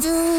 ず